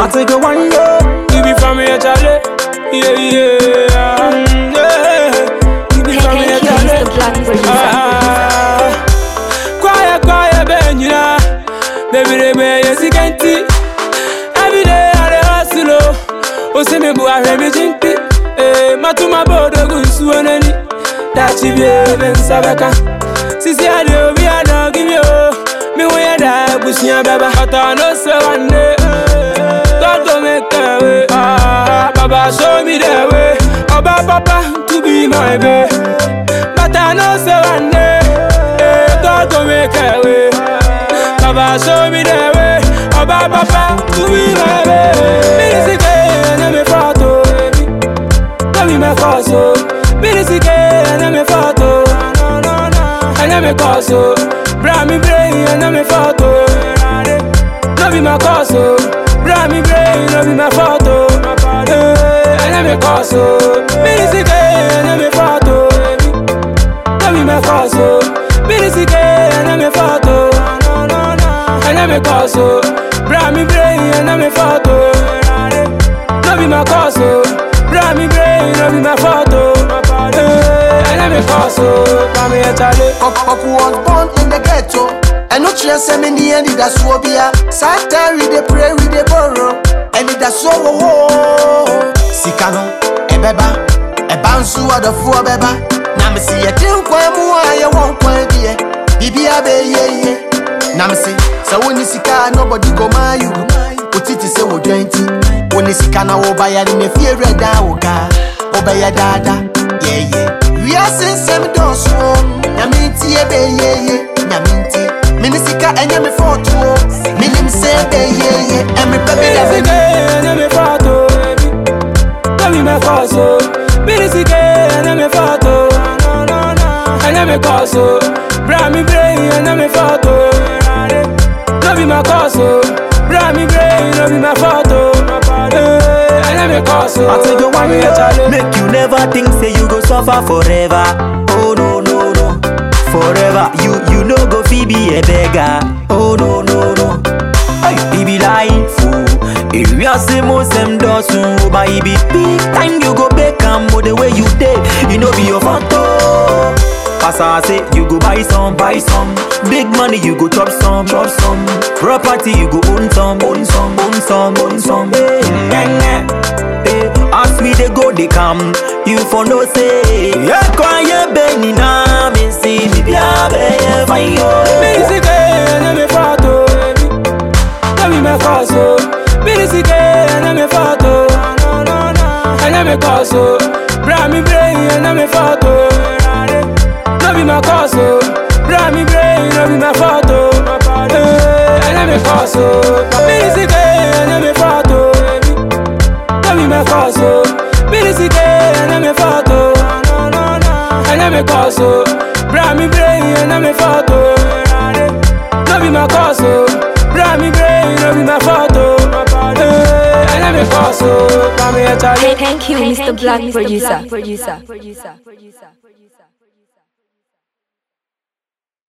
I take it one day. You be from here, Charlie. Yeah, yeah. Mm, yeah. You be from here, is Charlie. the. Ah, quiet, quiet, ben, you. Baby, they may yes, you can see. Every day, I hustle, oh. Oh, me, boy, I hear me jinky. Eh, matuma bodo gunsu onani. Dachi bie, ben sabaka. Sisi ade obi ana give me. Me when you die, bushia baba. But I know say one day, Ah, Baba, show me the way. Oba, Papa, to be my baby. But I know say one day, eh, God go make a way. Baba show me the way. Oba Papa to be my baby. Minisike na me photo, no be my cause oh. Minisike na me photo, na me cause oh. Bra me brain na me photo, no be my cause oh. Bra me brain no be my photo, eh, na me cause oh. Minisike na me photo no be my cause, oh. Minisike, and I'm a photo. And I'm a cause, oh. Bra eh, me brain, and I'm a photo. No be my cause, oh. Bra eh, me brain, my photo. Eh, And I'm a cause, oh. Bra me a chale. Oku was born in the ghetto. And no chance send me the end that's what pray we dey borrow. And that's so oh Sikano, sika no ɛbɛba. Ɛba nso ɔdɔfoɔ bɛba na mese yɛte nkwan mu a yɛwɔ nkwan deɛ biribia bɛyɛ na mese sɛ wonni sika a nobody go maa you. Wotete sɛ wɔdwan nti wone sika na wobayare na fie werɛ daa wo kaa wobɛyɛ daada. Yɛyɛ. Wiase nsɛm dɔɔso. Nyame nti yɛbɛyɛye nyame nti mene sika ɛnyɛ me fɔɔtoɔ menim sɛ bɛyɛye ɛmepɛ And I'm a cause, oh. Bra me brain, and I'm a photo. No be my cause, oh. Bra me brain, no be my photo. And I'm a cause, oh. I take it one Me a oh. Make you never think say you go suffer forever. Oh no no no. Forever you you no go fi be a beggar. Oh no no no. Hey, it be life. oh. If you are say most them does so, but it be big time you go back and oh, the way you did, you know be your photo. As I say, you go buy some, buy some. Big money, you go chop some, chop some. Property, you go own some, own some, own some, own some. Eh. Eh, hey, yeah, yeah. Hey, as we they go, they come. You for no say, yeah, quiet, Benny, na me see me be a be fine, yo. A photo. No be my cause, oh. Minisike, and I'm a photo. And I'm a cause, oh. Bra me brain, and I'm a photo. No be my cause, oh. Bra me brain, no be my photo. Eh, And I'm a cause, oh. Minisike, and I'm a photo. No be my cause, oh. Minisike, and I'm a photo. And I'm a cause, oh. Bra me brain, and I'm a photo. No be my cause, oh. Bra me brain, no be my photo. Eh, And I'm a cause, oh. Bra me a chale. Thank you, Mr. Black producer.